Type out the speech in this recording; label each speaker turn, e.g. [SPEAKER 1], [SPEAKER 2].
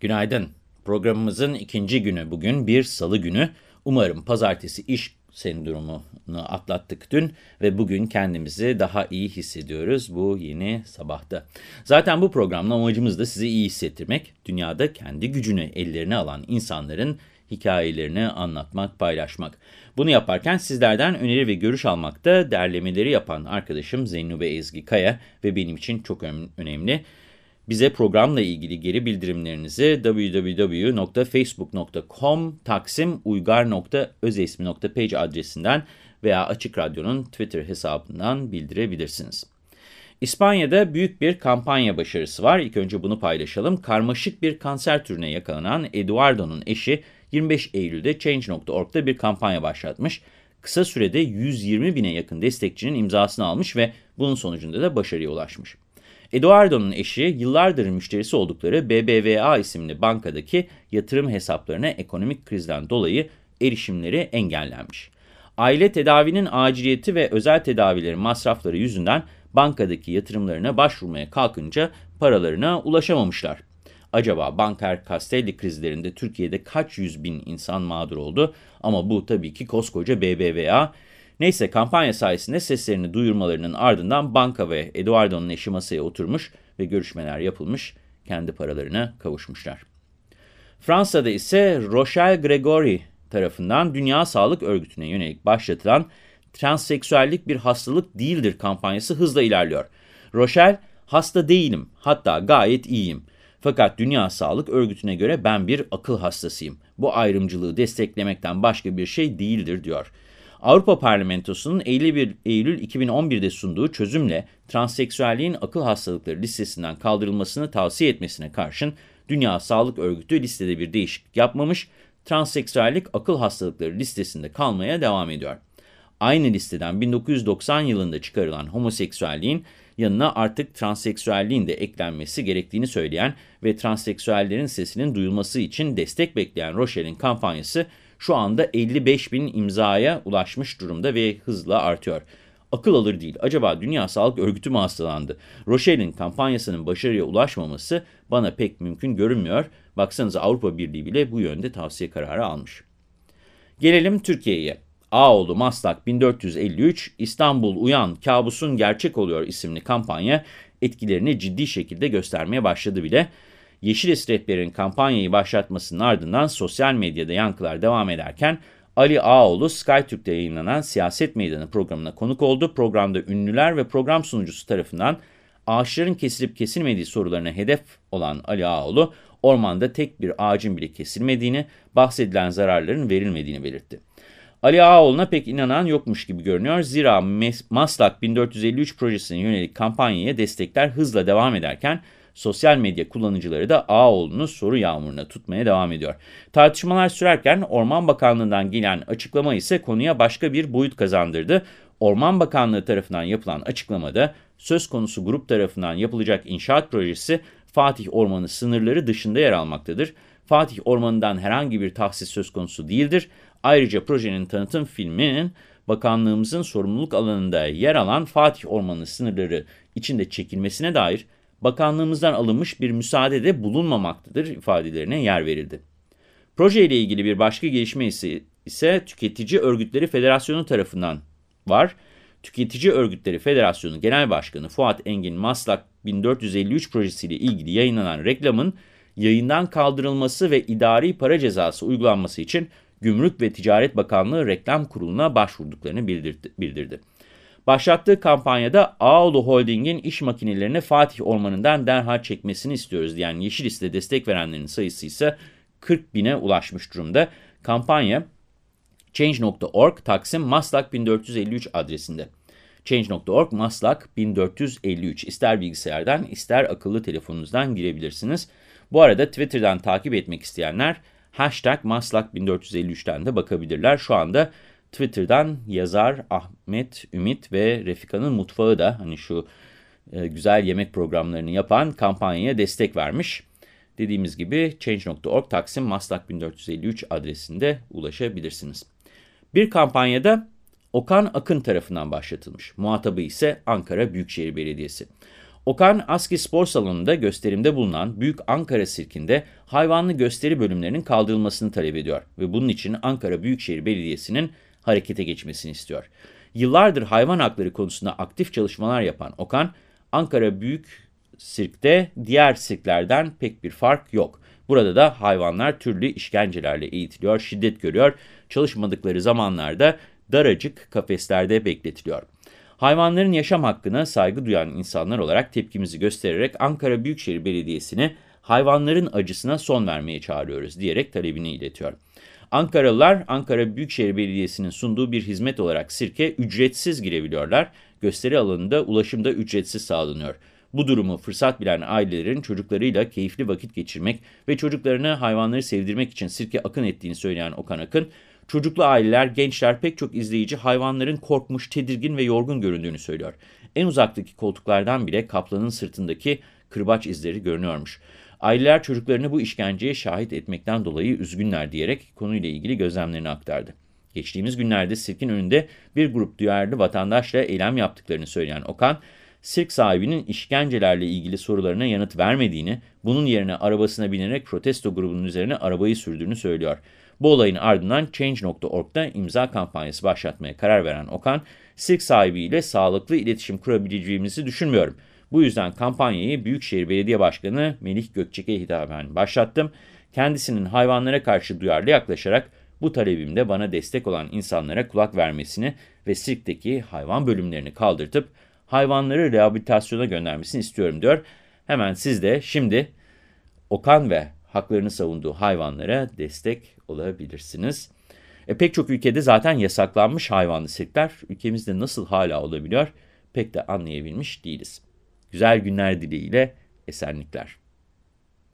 [SPEAKER 1] Günaydın. Programımızın ikinci günü bugün bir salı günü. Umarım pazartesi iş sendromunu atlattık dün ve bugün kendimizi daha iyi hissediyoruz bu yeni sabahta. Zaten bu programla amacımız da sizi iyi hissettirmek, dünyada kendi gücünü ellerine alan insanların hikayelerini anlatmak, paylaşmak. Bunu yaparken sizlerden öneri ve görüş almakta derlemeleri yapan arkadaşım Zeynube Ezgi Kaya ve benim için çok önemli. Bize programla ilgili geri bildirimlerinizi www.facebook.com taksim uygar.özesmi.page adresinden veya Açık Radyo'nun Twitter hesabından bildirebilirsiniz. İspanya'da büyük bir kampanya başarısı var. İlk önce bunu paylaşalım. Karmaşık bir kanser türüne yakalanan Eduardo'nun eşi 25 Eylül'de Change.org'da bir kampanya başlatmış. Kısa sürede 120 bine yakın destekçinin imzasını almış ve bunun sonucunda da başarıya ulaşmış. Eduardo'nun eşi yıllardır müşterisi oldukları BBVA isimli bankadaki yatırım hesaplarına ekonomik krizden dolayı erişimleri engellenmiş. Aile tedavinin aciliyeti ve özel tedavilerin masrafları yüzünden bankadaki yatırımlarına başvurmaya kalkınca paralarına ulaşamamışlar. Acaba banker Castelli krizlerinde Türkiye'de kaç yüz bin insan mağdur oldu? Ama bu tabii ki koskoca BBVA. Neyse kampanya sayesinde seslerini duyurmalarının ardından banka ve Eduardo'nun eşi masaya oturmuş ve görüşmeler yapılmış, kendi paralarına kavuşmuşlar. Fransa'da ise Rochelle Gregory tarafından Dünya Sağlık Örgütü'ne yönelik başlatılan transseksüellik bir hastalık değildir kampanyası hızla ilerliyor. Rochelle, hasta değilim, hatta gayet iyiyim. Fakat Dünya Sağlık Örgütü'ne göre ben bir akıl hastasıyım. Bu ayrımcılığı desteklemekten başka bir şey değildir diyor. Avrupa Parlamentosu'nun 51 Eylül 2011'de sunduğu çözümle transseksüelliğin akıl hastalıkları listesinden kaldırılmasını tavsiye etmesine karşın Dünya Sağlık Örgütü listede bir değişiklik yapmamış, transseksüellik akıl hastalıkları listesinde kalmaya devam ediyor. Aynı listeden 1990 yılında çıkarılan homoseksüelliğin yanına artık transseksüelliğin de eklenmesi gerektiğini söyleyen ve transseksüellerin sesinin duyulması için destek bekleyen Rochelle'in kampanyası şu anda 55 bin imzaya ulaşmış durumda ve hızla artıyor. Akıl alır değil. Acaba Dünya Sağlık Örgütü mü hastalandı? Rochelle'in kampanyasının başarıya ulaşmaması bana pek mümkün görünmüyor. Baksanıza Avrupa Birliği bile bu yönde tavsiye kararı almış. Gelelim Türkiye'ye. Ağoğlu Maslak 1453 İstanbul Uyan Kabusun Gerçek Oluyor isimli kampanya etkilerini ciddi şekilde göstermeye başladı bile. Yeşil rehberin kampanyayı başlatmasının ardından sosyal medyada yankılar devam ederken Ali Ağoğlu SkyTürk'te yayınlanan Siyaset Meydanı programına konuk oldu. Programda ünlüler ve program sunucusu tarafından ağaçların kesilip kesilmediği sorularına hedef olan Ali Ağoğlu, ormanda tek bir ağacın bile kesilmediğini, bahsedilen zararların verilmediğini belirtti. Ali Ağaoğlu'na pek inanan yokmuş gibi görünüyor. Zira Maslak 1453 projesine yönelik kampanyaya destekler hızla devam ederken, sosyal medya kullanıcıları da Ağaoğlu'nu soru yağmuruna tutmaya devam ediyor. Tartışmalar sürerken Orman Bakanlığı'ndan gelen açıklama ise konuya başka bir boyut kazandırdı. Orman Bakanlığı tarafından yapılan açıklamada söz konusu grup tarafından yapılacak inşaat projesi Fatih Ormanı sınırları dışında yer almaktadır. Fatih Ormanı'ndan herhangi bir tahsis söz konusu değildir. Ayrıca projenin tanıtım filminin bakanlığımızın sorumluluk alanında yer alan Fatih Ormanı sınırları içinde çekilmesine dair bakanlığımızdan alınmış bir müsaade de bulunmamaktadır ifadelerine yer verildi. Proje ile ilgili bir başka gelişme ise, ise Tüketici Örgütleri Federasyonu tarafından var. Tüketici Örgütleri Federasyonu Genel Başkanı Fuat Engin Maslak 1453 projesiyle ilgili yayınlanan reklamın yayından kaldırılması ve idari para cezası uygulanması için Gümrük ve Ticaret Bakanlığı Reklam Kurulu'na başvurduklarını bildirdi. bildirdi. Başlattığı kampanyada Ağoğlu Holding'in iş makinelerini Fatih Ormanı'ndan derhal çekmesini istiyoruz diyen Yeşil Liste destek verenlerin sayısı ise 40 bine ulaşmış durumda. Kampanya Change.org Taksim Maslak 1453 adresinde. Change.org Maslak 1453 ister bilgisayardan ister akıllı telefonunuzdan girebilirsiniz. Bu arada Twitter'dan takip etmek isteyenler hashtag Maslak 1453'ten de bakabilirler. Şu anda Twitter'dan yazar Ahmet Ümit ve Refika'nın mutfağı da hani şu e, güzel yemek programlarını yapan kampanyaya destek vermiş. Dediğimiz gibi Change.org Taksim Maslak 1453 adresinde ulaşabilirsiniz. Bir kampanyada Okan Akın tarafından başlatılmış. Muhatabı ise Ankara Büyükşehir Belediyesi. Okan Aski Spor Salonu'nda gösterimde bulunan Büyük Ankara Sirkinde hayvanlı gösteri bölümlerinin kaldırılmasını talep ediyor ve bunun için Ankara Büyükşehir Belediyesi'nin harekete geçmesini istiyor. Yıllardır hayvan hakları konusunda aktif çalışmalar yapan Okan, Ankara Büyük Sirk'te diğer sirklerden pek bir fark yok. Burada da hayvanlar türlü işkencelerle eğitiliyor, şiddet görüyor, çalışmadıkları zamanlarda daracık kafeslerde bekletiliyor. Hayvanların yaşam hakkına saygı duyan insanlar olarak tepkimizi göstererek Ankara Büyükşehir Belediyesi'ni hayvanların acısına son vermeye çağırıyoruz diyerek talebini iletiyor. Ankaralılar Ankara Büyükşehir Belediyesi'nin sunduğu bir hizmet olarak sirke ücretsiz girebiliyorlar. Gösteri alanında ulaşımda ücretsiz sağlanıyor. Bu durumu fırsat bilen ailelerin çocuklarıyla keyifli vakit geçirmek ve çocuklarını hayvanları sevdirmek için sirke akın ettiğini söyleyen Okan Akın, çocuklu aileler, gençler pek çok izleyici hayvanların korkmuş, tedirgin ve yorgun göründüğünü söylüyor. En uzaktaki koltuklardan bile kaplanın sırtındaki kırbaç izleri görünüyormuş. Aileler çocuklarını bu işkenceye şahit etmekten dolayı üzgünler diyerek konuyla ilgili gözlemlerini aktardı. Geçtiğimiz günlerde sirkin önünde bir grup duyarlı vatandaşla eylem yaptıklarını söyleyen Okan, sirk sahibinin işkencelerle ilgili sorularına yanıt vermediğini, bunun yerine arabasına binerek protesto grubunun üzerine arabayı sürdüğünü söylüyor. Bu olayın ardından Change.org'da imza kampanyası başlatmaya karar veren Okan, sirk sahibiyle sağlıklı iletişim kurabileceğimizi düşünmüyorum. Bu yüzden kampanyayı Büyükşehir Belediye Başkanı Melih Gökçek'e hitaben başlattım. Kendisinin hayvanlara karşı duyarlı yaklaşarak bu talebimde bana destek olan insanlara kulak vermesini ve sirkteki hayvan bölümlerini kaldırtıp hayvanları rehabilitasyona göndermesini istiyorum diyor. Hemen siz de şimdi Okan ve haklarını savunduğu hayvanlara destek olabilirsiniz. E, pek çok ülkede zaten yasaklanmış hayvanlı sirkler ülkemizde nasıl hala olabiliyor pek de anlayabilmiş değiliz. Güzel günler dileğiyle esenlikler.